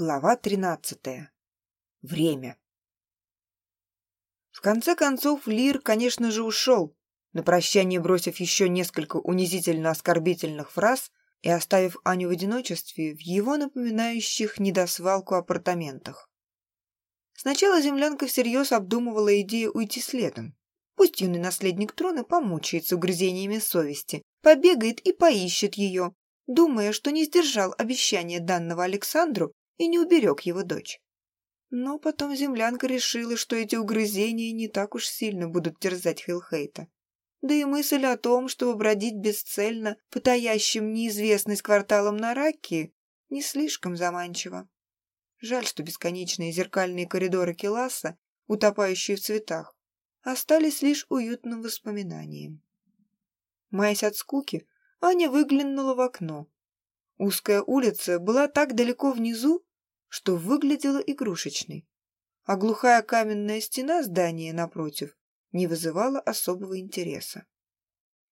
Глава тринадцатая. Время. В конце концов, Лир, конечно же, ушел, на прощание бросив еще несколько унизительно-оскорбительных фраз и оставив Аню в одиночестве в его напоминающих недосвалку апартаментах. Сначала землянка всерьез обдумывала идею уйти следом. Пусть юный наследник трона помучается угрызениями совести, побегает и поищет ее, думая, что не сдержал обещания данного Александру и не уберег его дочь. Но потом землянка решила, что эти угрызения не так уж сильно будут терзать Хилхейта. Да и мысль о том, чтобы бродить бесцельно по таящим неизвестность кварталам на Раки, не слишком заманчива. Жаль, что бесконечные зеркальные коридоры Келаса, утопающие в цветах, остались лишь уютным воспоминанием. Маясь от скуки, Аня выглянула в окно. Узкая улица была так далеко внизу, что выглядела игрушечной, а глухая каменная стена здания напротив не вызывала особого интереса.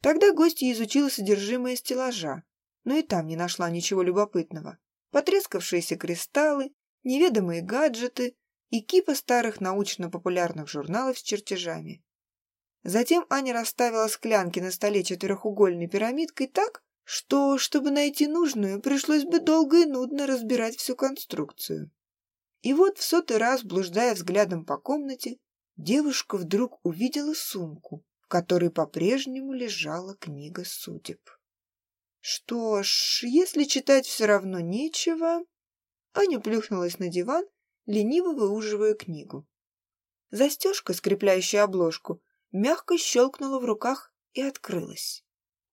Тогда гостья изучила содержимое стеллажа, но и там не нашла ничего любопытного. Потрескавшиеся кристаллы, неведомые гаджеты и кипа старых научно-популярных журналов с чертежами. Затем Аня расставила склянки на столе четырехугольной пирамидкой так, что, чтобы найти нужную, пришлось бы долго и нудно разбирать всю конструкцию. И вот в сотый раз, блуждая взглядом по комнате, девушка вдруг увидела сумку, в которой по-прежнему лежала книга судеб. Что ж, если читать все равно нечего... Аня плюхнулась на диван, лениво выуживая книгу. Застежка, скрепляющая обложку, мягко щелкнула в руках и открылась.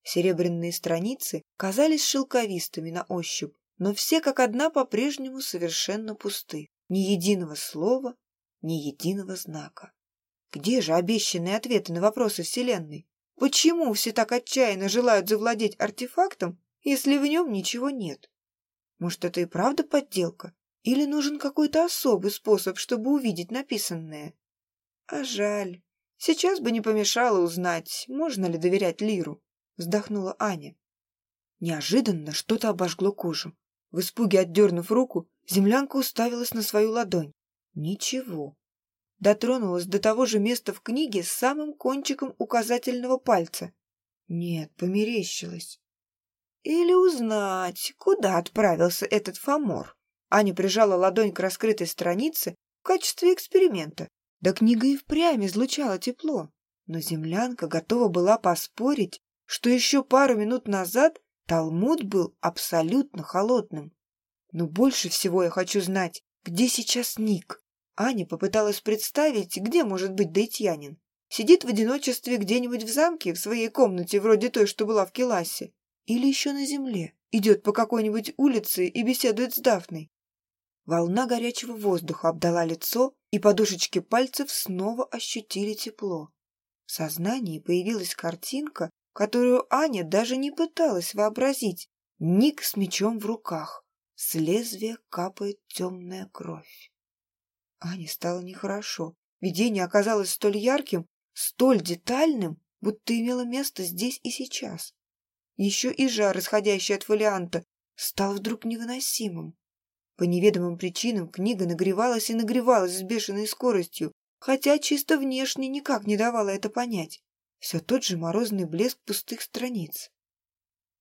Серебряные страницы казались шелковистыми на ощупь, но все как одна по-прежнему совершенно пусты. Ни единого слова, ни единого знака. Где же обещанные ответы на вопросы Вселенной? Почему все так отчаянно желают завладеть артефактом, если в нем ничего нет? Может, это и правда подделка? Или нужен какой-то особый способ, чтобы увидеть написанное? А жаль. Сейчас бы не помешало узнать, можно ли доверять Лиру вздохнула Аня. Неожиданно что-то обожгло кожу. В испуге отдернув руку, землянка уставилась на свою ладонь. Ничего. Дотронулась до того же места в книге с самым кончиком указательного пальца. Нет, померещилась. Или узнать, куда отправился этот фамор. Аня прижала ладонь к раскрытой странице в качестве эксперимента. Да книга и впрямь излучала тепло. Но землянка готова была поспорить, что еще пару минут назад Талмуд был абсолютно холодным. Но больше всего я хочу знать, где сейчас Ник. Аня попыталась представить, где может быть Дейтьянин. Сидит в одиночестве где-нибудь в замке, в своей комнате, вроде той, что была в Келасе. Или еще на земле. Идет по какой-нибудь улице и беседует с Дафной. Волна горячего воздуха обдала лицо, и подушечки пальцев снова ощутили тепло. В сознании появилась картинка, которую Аня даже не пыталась вообразить. Ник с мечом в руках. С лезвия капает темная кровь. Ане стало нехорошо. Видение оказалось столь ярким, столь детальным, будто имело место здесь и сейчас. Еще и жар, исходящий от фолианта, стал вдруг невыносимым. По неведомым причинам книга нагревалась и нагревалась с бешеной скоростью, хотя чисто внешне никак не давала это понять. Все тот же морозный блеск пустых страниц.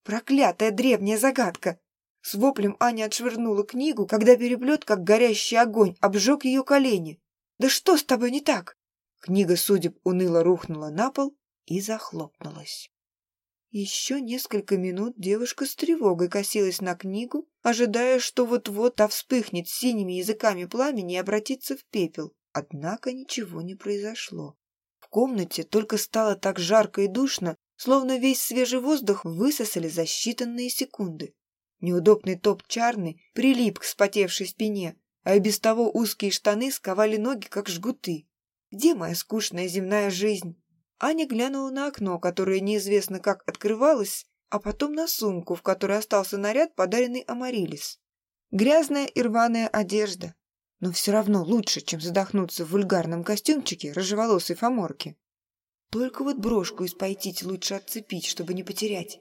Проклятая древняя загадка! С воплем Аня отшвырнула книгу, когда переплет, как горящий огонь, обжег ее колени. «Да что с тобой не так?» Книга судеб уныло рухнула на пол и захлопнулась. Еще несколько минут девушка с тревогой косилась на книгу, ожидая, что вот-вот та вспыхнет синими языками пламени и обратится в пепел. Однако ничего не произошло. В комнате только стало так жарко и душно, словно весь свежий воздух высосали за считанные секунды. Неудобный топ чарны прилип к спотевшей спине, а и без того узкие штаны сковали ноги, как жгуты. Где моя скучная земная жизнь? Аня глянула на окно, которое неизвестно как открывалось, а потом на сумку, в которой остался наряд, подаренный Амарилис. Грязная и рваная одежда, но все равно лучше, чем задохнуться в вульгарном костюмчике рыжеволосой фоморки. Только вот брошку из пайтить лучше отцепить, чтобы не потерять.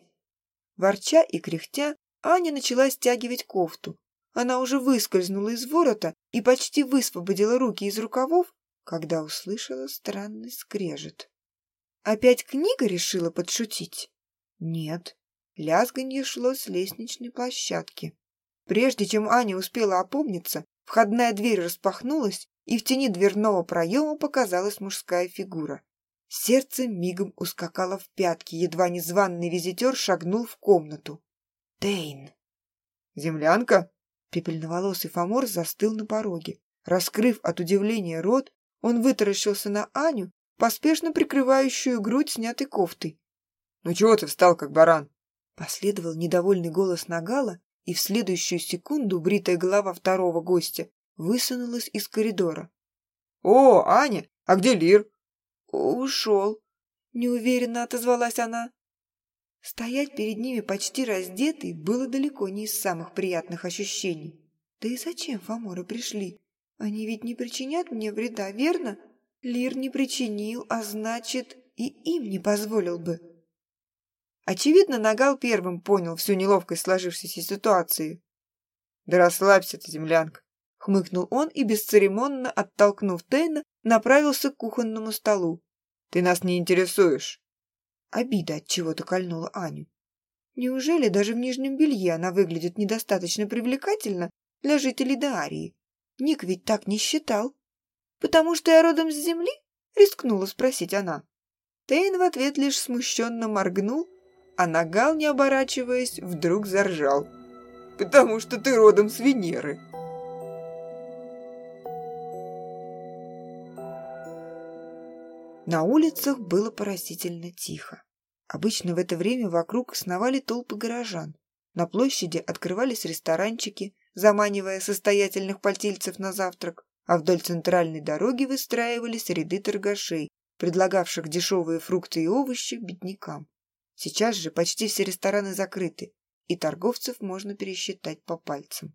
Ворча и кряхтя, Аня начала стягивать кофту, Она уже выскользнула из ворота и почти высвободила руки из рукавов, когда услышала странный скрежет. Опять книга решила подшутить? Нет, лязганье шло с лестничной площадки. Прежде чем Аня успела опомниться, входная дверь распахнулась, и в тени дверного проема показалась мужская фигура. Сердце мигом ускакало в пятки, едва незваный визитер шагнул в комнату. Тейн. «Землянка?» Пепельноволосый Фомор застыл на пороге. Раскрыв от удивления рот, он вытаращился на Аню, поспешно прикрывающую грудь снятой кофтой. «Ну чего ты встал, как баран?» Последовал недовольный голос Нагала, и в следующую секунду бритая голова второго гостя высунулась из коридора. «О, Аня, а где Лир?» «Ушел», — неуверенно отозвалась она. Стоять перед ними почти раздетой было далеко не из самых приятных ощущений. Да и зачем Фоморы пришли? Они ведь не причинят мне вреда, верно? Лир не причинил, а значит, и им не позволил бы. Очевидно, Нагал первым понял всю неловкость сложившейся ситуации. «Да расслабься ты, землянка!» — хмыкнул он и, бесцеремонно оттолкнув Тейна, направился к кухонному столу. «Ты нас не интересуешь!» Обида от чего-то кольнула Аню. Неужели даже в нижнем белье она выглядит недостаточно привлекательно для жителей Даарии? Ник ведь так не считал. «Потому что я родом с земли?» — рискнула спросить она. Тейн в ответ лишь смущенно моргнул, а Нагал, не оборачиваясь, вдруг заржал. «Потому что ты родом с Венеры!» На улицах было поразительно тихо. Обычно в это время вокруг сновали толпы горожан. На площади открывались ресторанчики, заманивая состоятельных пальтильцев на завтрак, а вдоль центральной дороги выстраивались ряды торгашей, предлагавших дешевые фрукты и овощи беднякам. Сейчас же почти все рестораны закрыты, и торговцев можно пересчитать по пальцам.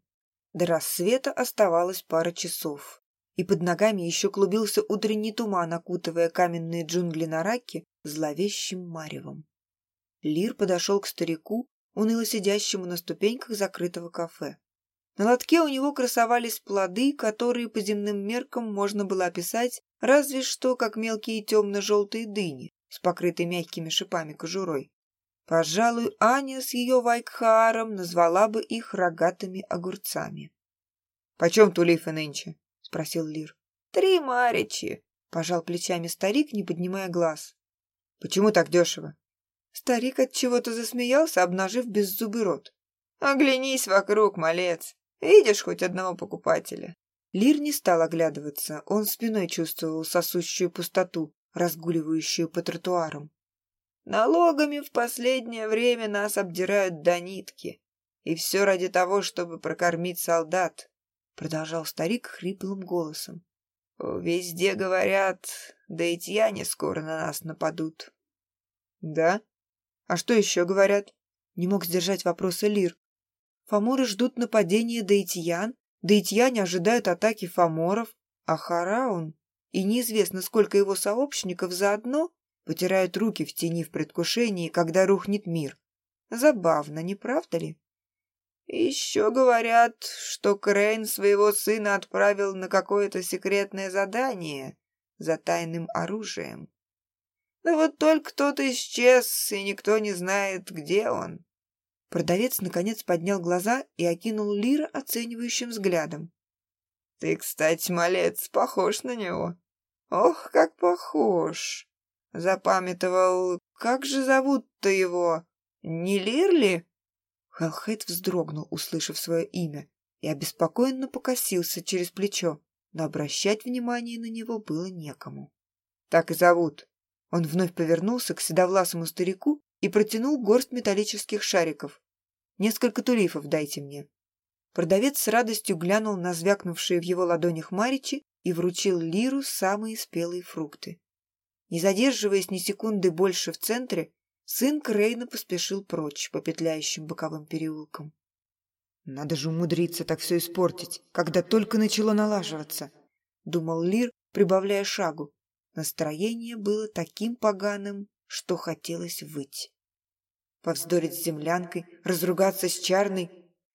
До рассвета оставалось пара часов и под ногами еще клубился утренний туман, окутывая каменные джунгли на раке зловещим маревом. Лир подошел к старику, уныло сидящему на ступеньках закрытого кафе. На лотке у него красовались плоды, которые по земным меркам можно было описать разве что как мелкие темно-желтые дыни с покрытой мягкими шипами кожурой. Пожалуй, Аня с ее вайкхааром назвала бы их рогатыми огурцами. — Почем тулифы нынче? спросил Лир. «Три маричи!» — пожал плечами старик, не поднимая глаз. «Почему так дешево?» Старик от чего-то засмеялся, обнажив беззубый рот. «Оглянись вокруг, малец. Видишь хоть одного покупателя?» Лир не стал оглядываться, он спиной чувствовал сосущую пустоту, разгуливающую по тротуарам. «Налогами в последнее время нас обдирают до нитки. И все ради того, чтобы прокормить солдат продолжал старик хриплым голосом. «Везде говорят, да и тьяне скоро на нас нападут». «Да? А что еще говорят?» Не мог сдержать вопроса Лир. Фаморы ждут нападения Даитьян, Даитьяне ожидают атаки фаморов, а Хараун и неизвестно сколько его сообщников заодно потирают руки в тени в предвкушении, когда рухнет мир. Забавно, не правда ли? Еще говорят, что Крейн своего сына отправил на какое-то секретное задание за тайным оружием. Да вот только кто-то исчез, и никто не знает, где он. Продавец наконец поднял глаза и окинул Лира оценивающим взглядом. «Ты, кстати, малец, похож на него. Ох, как похож!» Запамятовал, как же зовут-то его? Не Лирли? Хеллхейт вздрогнул, услышав свое имя, и обеспокоенно покосился через плечо, но обращать внимание на него было некому. «Так и зовут». Он вновь повернулся к седовласому старику и протянул горсть металлических шариков. «Несколько тулифов дайте мне». Продавец с радостью глянул на звякнувшие в его ладонях маричи и вручил Лиру самые спелые фрукты. Не задерживаясь ни секунды больше в центре, Сын Крейна поспешил прочь по петляющим боковым переулкам. «Надо же умудриться так все испортить, когда только начало налаживаться», — думал Лир, прибавляя шагу. Настроение было таким поганым, что хотелось выть. Повздорить с землянкой, разругаться с Чарной.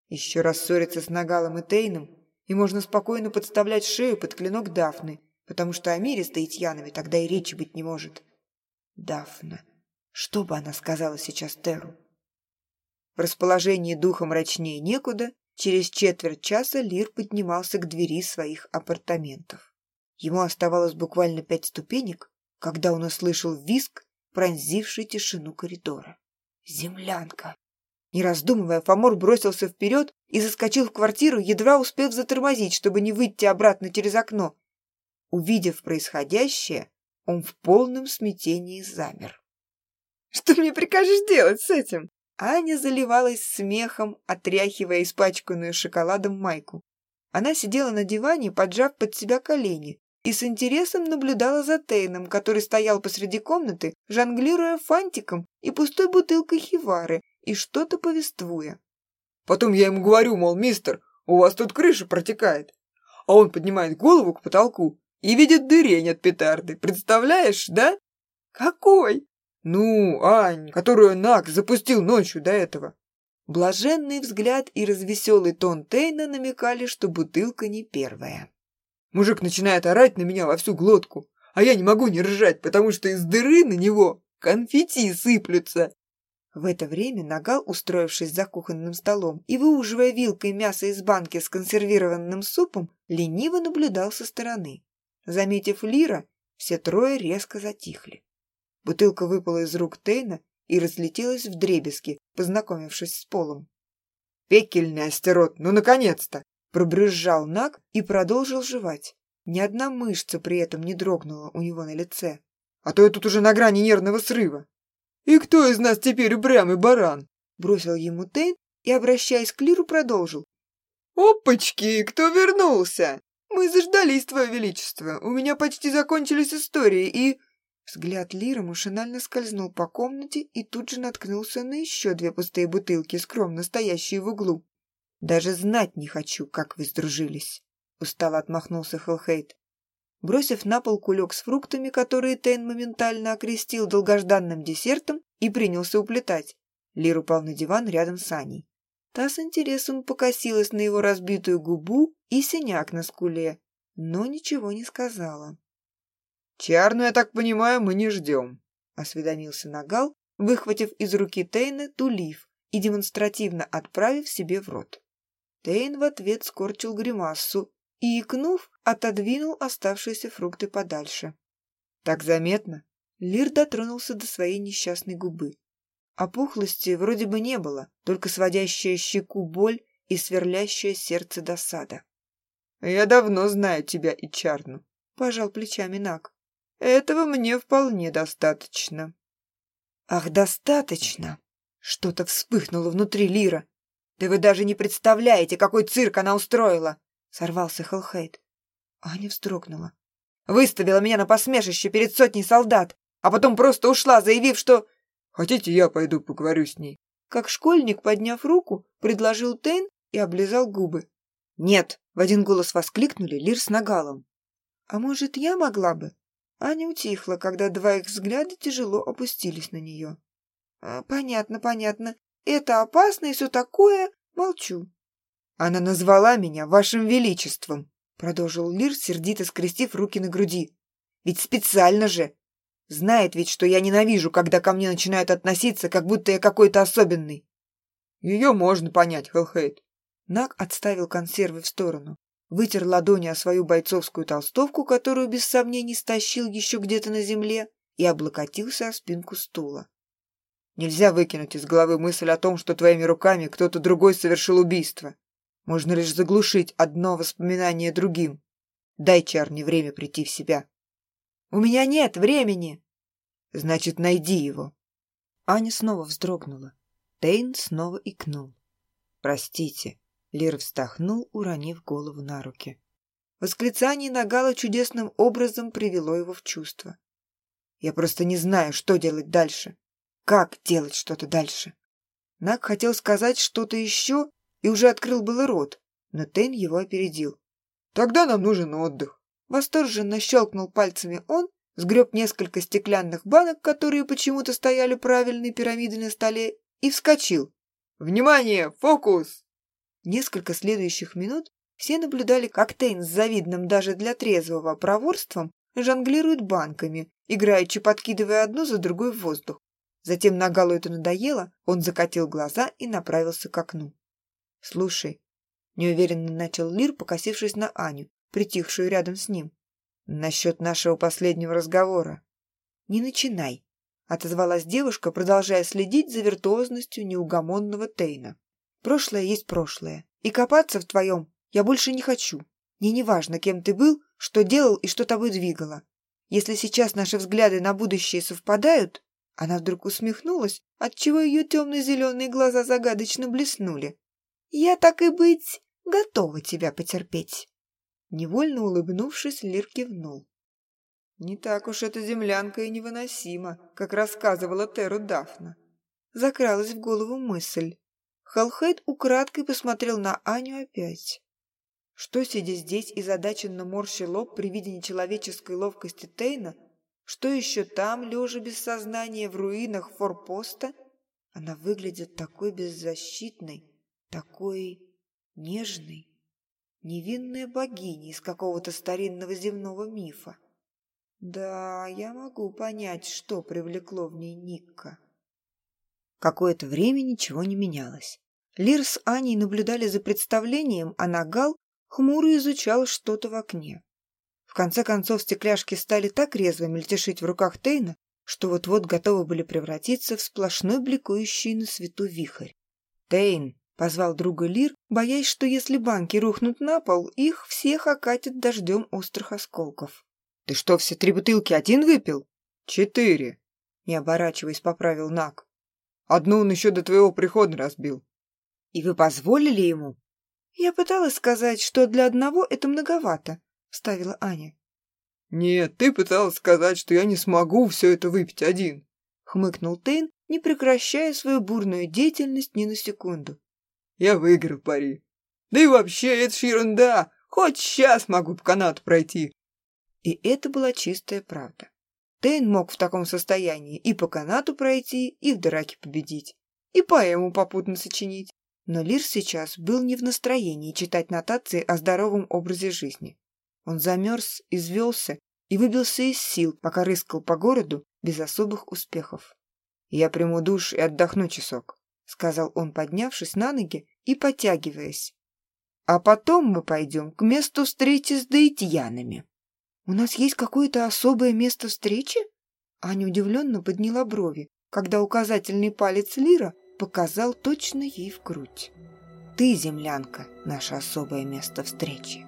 Еще раз ссориться с Нагалом и Тейном, и можно спокойно подставлять шею под клинок Дафны, потому что о мире с Таитьянами тогда и речи быть не может. Дафна. Что бы она сказала сейчас Теру? В расположении духа мрачнее некуда, через четверть часа Лир поднимался к двери своих апартаментов. Ему оставалось буквально пять ступенек, когда он услышал визг, пронзивший тишину коридора. Землянка! Не раздумывая, Фомор бросился вперед и заскочил в квартиру, едва успев затормозить, чтобы не выйти обратно через окно. Увидев происходящее, он в полном смятении замер. «Что мне прикажешь делать с этим?» Аня заливалась смехом, отряхивая испачканную шоколадом майку. Она сидела на диване, поджав под себя колени, и с интересом наблюдала за Тейном, который стоял посреди комнаты, жонглируя фантиком и пустой бутылкой хивары и что-то повествуя. Потом я ему говорю, мол, мистер, у вас тут крыша протекает. А он поднимает голову к потолку и видит дырень от петарды. Представляешь, да? Какой? Ну, Ань, которую Нак запустил ночью до этого. Блаженный взгляд и развеселый тон Тейна намекали, что бутылка не первая. Мужик начинает орать на меня во всю глотку, а я не могу не ржать, потому что из дыры на него конфетти сыплются. В это время Нагал, устроившись за кухонным столом и выуживая вилкой мясо из банки с консервированным супом, лениво наблюдал со стороны. Заметив Лира, все трое резко затихли. Бутылка выпала из рук Тейна и разлетелась в дребезги, познакомившись с полом. «Пекельный астерот, ну наконец-то!» Пробрызжал Наг и продолжил жевать. Ни одна мышца при этом не дрогнула у него на лице. «А то я тут уже на грани нервного срыва!» «И кто из нас теперь упрямый баран?» Бросил ему Тейн и, обращаясь к Лиру, продолжил. «Опачки, кто вернулся? Мы заждались, Твое Величество. У меня почти закончились истории, и...» Взгляд Лира машинально скользнул по комнате и тут же наткнулся на еще две пустые бутылки, скромно стоящие в углу. Даже знать не хочу, как вы сдружились. Устало отмахнулся Хелхейт. Бросив на пол кулек с фруктами, которые Тейн моментально окрестил долгожданным десертом, и принялся уплетать. Лир упал на диван рядом с Аней. Та с интересом покосилась на его разбитую губу и синяк на скуле, но ничего не сказала. «Чарну, я так понимаю, мы не ждем», — осведомился Нагал, выхватив из руки Тейна тулив и демонстративно отправив себе в рот. Тейн в ответ скорчил гримассу и, икнув, отодвинул оставшиеся фрукты подальше. «Так заметно?» Лир дотронулся до своей несчастной губы. Опухлости вроде бы не было, только сводящая щеку боль и сверлящее сердце досада. «Я давно знаю тебя и Чарну», — пожал плечами Нак. «Этого мне вполне достаточно». «Ах, достаточно!» Что-то вспыхнуло внутри Лира. «Да вы даже не представляете, какой цирк она устроила!» — сорвался Хелхейт. Аня вздрогнула. «Выставила меня на посмешище перед сотней солдат, а потом просто ушла, заявив, что...» «Хотите, я пойду поговорю с ней?» Как школьник, подняв руку, предложил Тейн и облизал губы. «Нет!» — в один голос воскликнули Лир с Нагалом. «А может, я могла бы?» Аня утихла, когда два их взгляда тяжело опустились на нее. «А, «Понятно, понятно. Это опасно и все такое. Молчу. Она назвала меня вашим величеством, продолжил Лир, сердито скрестив руки на груди. Ведь специально же. Знает ведь, что я ненавижу, когда ко мне начинают относиться, как будто я какой-то особенный. Ее можно понять, Хелхейт. Нак отставил консервы в сторону, вытер ладони о свою бойцовскую толстовку, которую без сомнений стащил еще где-то на земле, и облокотился о спинку стула. Нельзя выкинуть из головы мысль о том, что твоими руками кто-то другой совершил убийство. Можно лишь заглушить одно воспоминание другим. Дай Чарни время прийти в себя. У меня нет времени. Значит, найди его. Аня снова вздрогнула. Тейн снова икнул. Простите. Лир вздохнул, уронив голову на руки. Восклицание Нагала чудесным образом привело его в чувство. Я просто не знаю, что делать дальше. Как делать что-то дальше? Нак хотел сказать что-то еще и уже открыл было рот, но Тейн его опередил. «Тогда нам нужен отдых». Восторженно щелкнул пальцами он, сгреб несколько стеклянных банок, которые почему-то стояли правильной пирамидой на столе, и вскочил. «Внимание! Фокус!» Несколько следующих минут все наблюдали, как Тейн с завидным даже для трезвого проворством жонглирует банками, играючи подкидывая одну за другой в воздух. Затем Нагалу это надоело, он закатил глаза и направился к окну. «Слушай», — неуверенно начал Лир, покосившись на Аню, притихшую рядом с ним, «насчет нашего последнего разговора». «Не начинай», — отозвалась девушка, продолжая следить за виртуозностью неугомонного Тейна. «Прошлое есть прошлое, и копаться в твоем я больше не хочу. Мне не важно, кем ты был, что делал и что тобой двигало. Если сейчас наши взгляды на будущее совпадают...» Она вдруг усмехнулась, отчего ее темно-зеленые глаза загадочно блеснули. «Я, так и быть, готова тебя потерпеть». Невольно улыбнувшись, Лир кивнул. Не так уж эта землянка и невыносима, как рассказывала Теру Дафна. Закралась в голову мысль. Халхейд украдкой посмотрел на Аню опять. Что, сидя здесь и задаченно морщил лоб при виде нечеловеческой ловкости Тейна, что еще там, лежа без сознания в руинах форпоста, она выглядит такой беззащитной, такой нежной, невинная богиня из какого-то старинного земного мифа. Да, я могу понять, что привлекло в ней Никка. Какое-то время ничего не менялось. Лир с Аней наблюдали за представлением, а Нагал хмуро изучал что-то в окне. В конце концов стекляшки стали так резво мельтешить в руках Тейна, что вот-вот готовы были превратиться в сплошной бликующий на свету вихрь. «Тейн!» — позвал друга Лир, боясь, что если банки рухнут на пол, их всех окатит дождем острых осколков. «Ты что, все три бутылки один выпил?» «Четыре», — не оборачиваясь, поправил Нак. «Одну он еще до твоего прихода разбил». «И вы позволили ему?» «Я пыталась сказать, что для одного это многовато», — вставила Аня. «Нет, ты пыталась сказать, что я не смогу все это выпить один», — хмыкнул Тейн, не прекращая свою бурную деятельность ни на секунду. «Я выиграл пари. Да и вообще, это ж ерунда. Хоть сейчас могу по канату пройти. И это была чистая правда. Тейн мог в таком состоянии и по канату пройти, и в драке победить, и поэму попутно сочинить. Но Лир сейчас был не в настроении читать нотации о здоровом образе жизни. Он замерз, извелся и выбился из сил, пока рыскал по городу без особых успехов. «Я приму душ и отдохну часок», — сказал он, поднявшись на ноги и потягиваясь. «А потом мы пойдем к месту встречи с даитьянами». «У нас есть какое-то особое место встречи?» Аня удивленно подняла брови, когда указательный палец Лира показал точно ей в грудь. «Ты, землянка, наше особое место встречи».